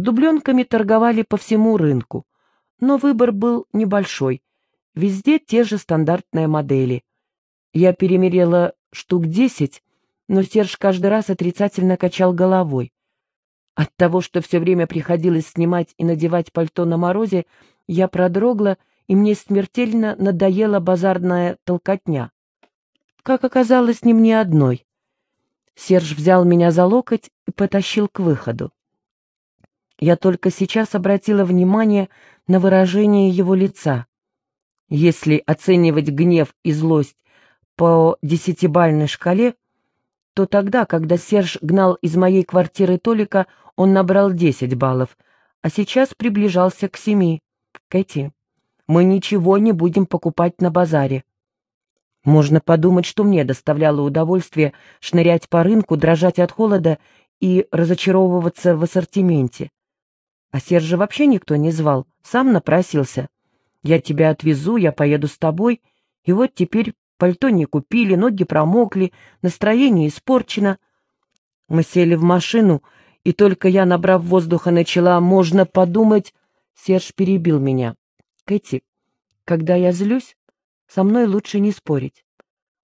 Дубленками торговали по всему рынку, но выбор был небольшой. Везде те же стандартные модели. Я перемерила штук десять, но Серж каждый раз отрицательно качал головой. От того, что все время приходилось снимать и надевать пальто на морозе, я продрогла, и мне смертельно надоела базарная толкотня. Как оказалось, не мне одной. Серж взял меня за локоть и потащил к выходу. Я только сейчас обратила внимание на выражение его лица. Если оценивать гнев и злость по десятибальной шкале, то тогда, когда Серж гнал из моей квартиры Толика, он набрал десять баллов, а сейчас приближался к семи. Кэти, мы ничего не будем покупать на базаре. Можно подумать, что мне доставляло удовольствие шнырять по рынку, дрожать от холода и разочаровываться в ассортименте. А Сержа вообще никто не звал, сам напросился. Я тебя отвезу, я поеду с тобой. И вот теперь пальто не купили, ноги промокли, настроение испорчено. Мы сели в машину, и только я, набрав воздуха, начала «можно подумать», Серж перебил меня. «Кэти, когда я злюсь, со мной лучше не спорить.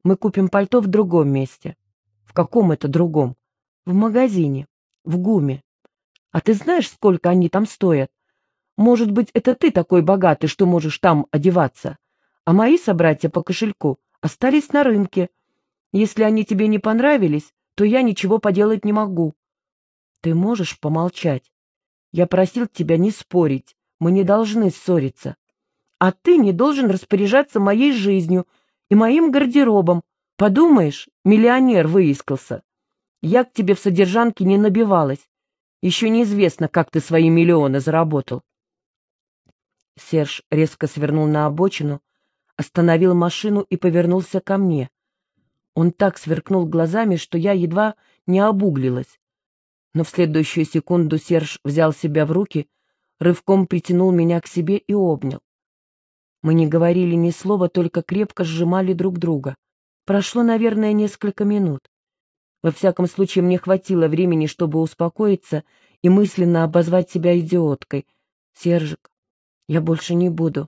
Мы купим пальто в другом месте. В каком это другом? В магазине. В ГУМе. А ты знаешь, сколько они там стоят? Может быть, это ты такой богатый, что можешь там одеваться? А мои собратья по кошельку остались на рынке. Если они тебе не понравились, то я ничего поделать не могу. Ты можешь помолчать? Я просил тебя не спорить. Мы не должны ссориться а ты не должен распоряжаться моей жизнью и моим гардеробом. Подумаешь, миллионер выискался. Я к тебе в содержанке не набивалась. Еще неизвестно, как ты свои миллионы заработал. Серж резко свернул на обочину, остановил машину и повернулся ко мне. Он так сверкнул глазами, что я едва не обуглилась. Но в следующую секунду Серж взял себя в руки, рывком притянул меня к себе и обнял. Мы не говорили ни слова, только крепко сжимали друг друга. Прошло, наверное, несколько минут. Во всяком случае, мне хватило времени, чтобы успокоиться и мысленно обозвать себя идиоткой. «Сержик, я больше не буду.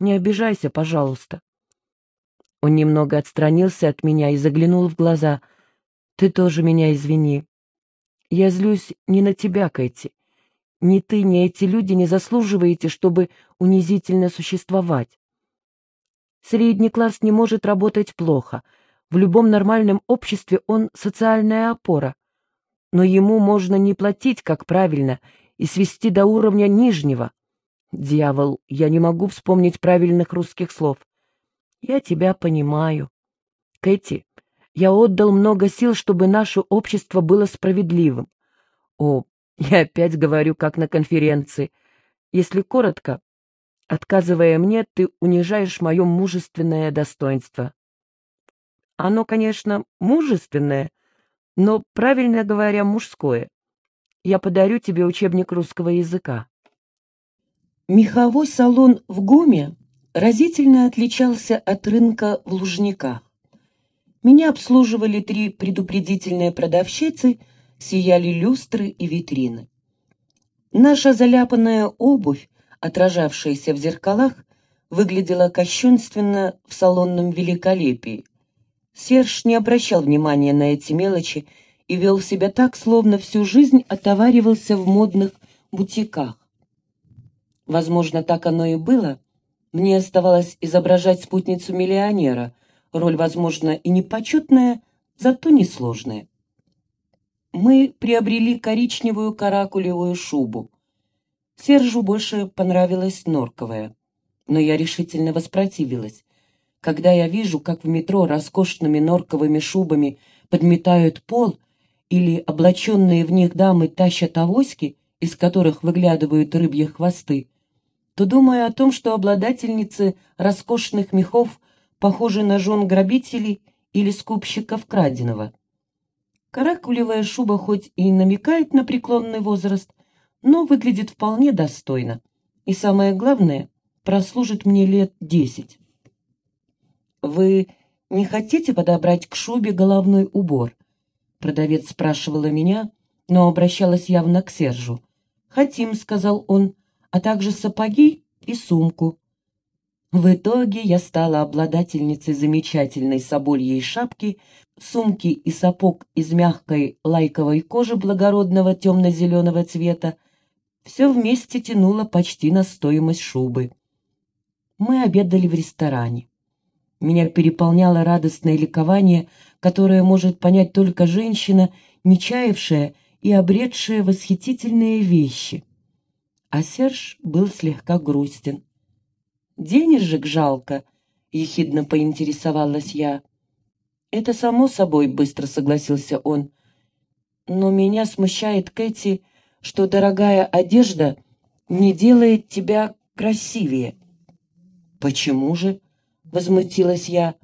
Не обижайся, пожалуйста». Он немного отстранился от меня и заглянул в глаза. «Ты тоже меня извини. Я злюсь не на тебя, Кэти. Ни ты, ни эти люди не заслуживаете, чтобы унизительно существовать. Средний класс не может работать плохо. В любом нормальном обществе он социальная опора. Но ему можно не платить, как правильно, и свести до уровня нижнего. Дьявол, я не могу вспомнить правильных русских слов. Я тебя понимаю. Кэти, я отдал много сил, чтобы наше общество было справедливым. О, я опять говорю, как на конференции. Если коротко, отказывая мне, ты унижаешь мое мужественное достоинство. Оно, конечно, мужественное, но, правильно говоря, мужское. Я подарю тебе учебник русского языка. Меховой салон в ГУМе разительно отличался от рынка в Лужниках. Меня обслуживали три предупредительные продавщицы — сияли люстры и витрины. Наша заляпанная обувь, отражавшаяся в зеркалах, выглядела кощунственно в салонном великолепии. Серж не обращал внимания на эти мелочи и вел себя так, словно всю жизнь отоваривался в модных бутиках. Возможно, так оно и было. Мне оставалось изображать спутницу миллионера, роль, возможно, и непочетная, зато несложная мы приобрели коричневую каракулевую шубу. Сержу больше понравилась норковая, но я решительно воспротивилась. Когда я вижу, как в метро роскошными норковыми шубами подметают пол или облаченные в них дамы тащат авоськи, из которых выглядывают рыбьи хвосты, то думаю о том, что обладательницы роскошных мехов похожи на жен грабителей или скупщиков краденого. Каракулевая шуба хоть и намекает на преклонный возраст, но выглядит вполне достойно. И самое главное, прослужит мне лет десять. «Вы не хотите подобрать к шубе головной убор?» Продавец спрашивала меня, но обращалась явно к Сержу. «Хотим», — сказал он, — «а также сапоги и сумку». В итоге я стала обладательницей замечательной собольей шапки, сумки и сапог из мягкой лайковой кожи благородного темно-зеленого цвета. Все вместе тянуло почти на стоимость шубы. Мы обедали в ресторане. Меня переполняло радостное ликование, которое может понять только женщина, не чаявшая и обретшая восхитительные вещи. А Серж был слегка грустен. «Денежек жалко», — ехидно поинтересовалась я. «Это само собой», — быстро согласился он. «Но меня смущает, Кэти, что дорогая одежда не делает тебя красивее». «Почему же?» — возмутилась я.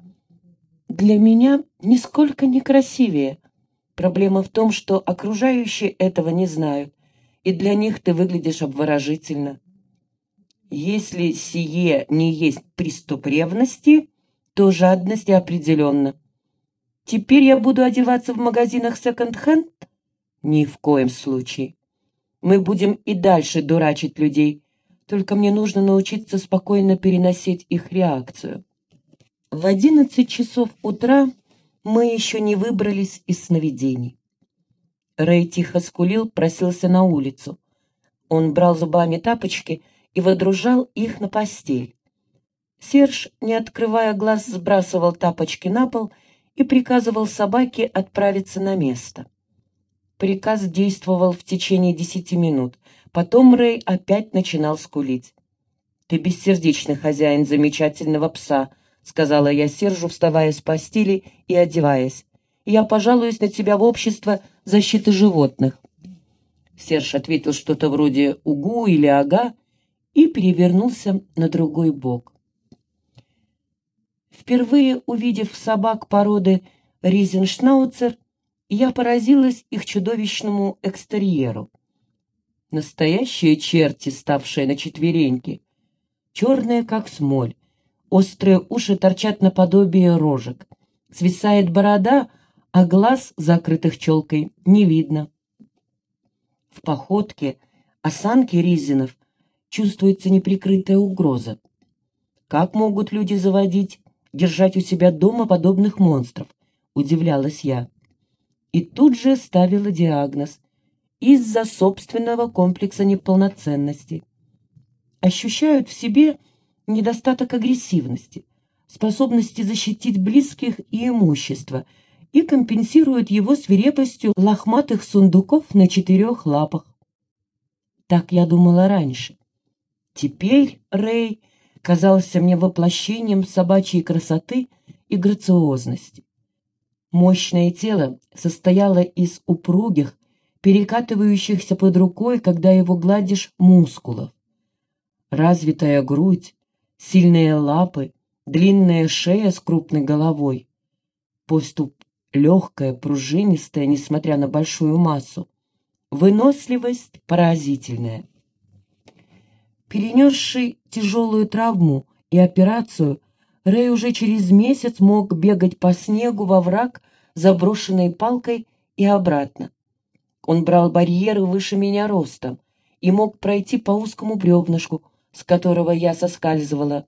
«Для меня нисколько не красивее. Проблема в том, что окружающие этого не знают, и для них ты выглядишь обворожительно». Если сие не есть приступ ревности, то жадности определенно. Теперь я буду одеваться в магазинах секонд-хенд? Ни в коем случае. Мы будем и дальше дурачить людей, только мне нужно научиться спокойно переносить их реакцию. В одиннадцать часов утра мы еще не выбрались из сновидений. Рэй тихо скулил, просился на улицу. Он брал зубами тапочки и водружал их на постель. Серж, не открывая глаз, сбрасывал тапочки на пол и приказывал собаке отправиться на место. Приказ действовал в течение десяти минут. Потом Рэй опять начинал скулить. «Ты бессердечный хозяин замечательного пса», — сказала я Сержу, вставая с постели и одеваясь. «Я пожалуюсь на тебя в общество защиты животных». Серж ответил что-то вроде «угу» или «ага», и перевернулся на другой бок. Впервые увидев собак породы Ризеншнауцер, я поразилась их чудовищному экстерьеру. Настоящие черти, ставшие на четвереньки, черные, как смоль, острые уши торчат наподобие рожек, свисает борода, а глаз, закрытых челкой, не видно. В походке осанки Ризинов чувствуется неприкрытая угроза. Как могут люди заводить, держать у себя дома подобных монстров? Удивлялась я. И тут же ставила диагноз из-за собственного комплекса неполноценности. Ощущают в себе недостаток агрессивности, способности защитить близких и имущество и компенсируют его свирепостью лохматых сундуков на четырех лапах. Так я думала раньше. Теперь Рэй казался мне воплощением собачьей красоты и грациозности. Мощное тело состояло из упругих, перекатывающихся под рукой, когда его гладишь, мускулов. Развитая грудь, сильные лапы, длинная шея с крупной головой. Поступ легкая, пружинистая, несмотря на большую массу. Выносливость поразительная. Перенесший тяжелую травму и операцию, Рэй уже через месяц мог бегать по снегу во враг, заброшенной палкой и обратно. Он брал барьеры выше меня ростом и мог пройти по узкому бревнышку, с которого я соскальзывала.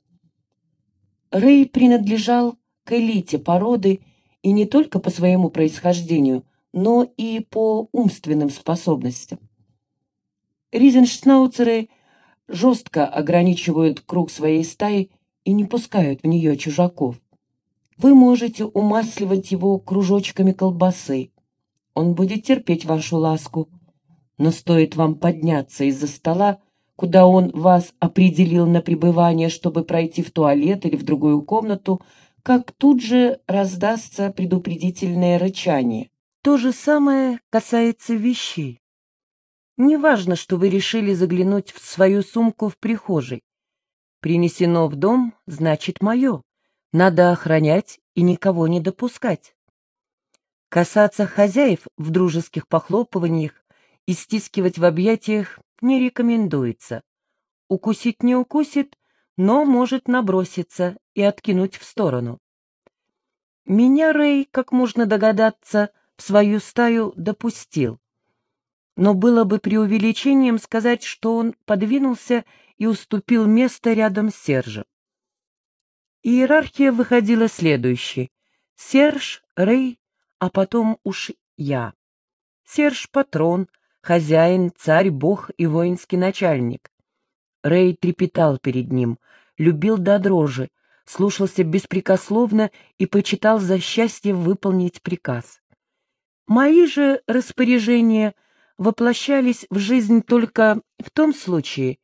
Рэй принадлежал к элите породы и не только по своему происхождению, но и по умственным способностям. Ризеншнауцеры жестко ограничивают круг своей стаи и не пускают в нее чужаков. Вы можете умасливать его кружочками колбасы. Он будет терпеть вашу ласку. Но стоит вам подняться из-за стола, куда он вас определил на пребывание, чтобы пройти в туалет или в другую комнату, как тут же раздастся предупредительное рычание. То же самое касается вещей. Неважно, что вы решили заглянуть в свою сумку в прихожей. Принесено в дом, значит, мое. Надо охранять и никого не допускать. Касаться хозяев в дружеских похлопываниях и стискивать в объятиях не рекомендуется. Укусить не укусит, но может наброситься и откинуть в сторону. Меня Рэй, как можно догадаться, в свою стаю допустил. но было бы преувеличением сказать, что он подвинулся и уступил место рядом с Сержем. Иерархия выходила следующей. Серж, Рэй, а потом уж я. Серж — патрон, хозяин, царь, бог и воинский начальник. Рэй трепетал перед ним, любил до дрожи, слушался беспрекословно и почитал за счастье выполнить приказ. Мои же распоряжения воплощались в жизнь только в том случае,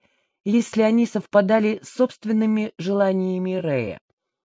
если они совпадали с собственными желаниями Рэя.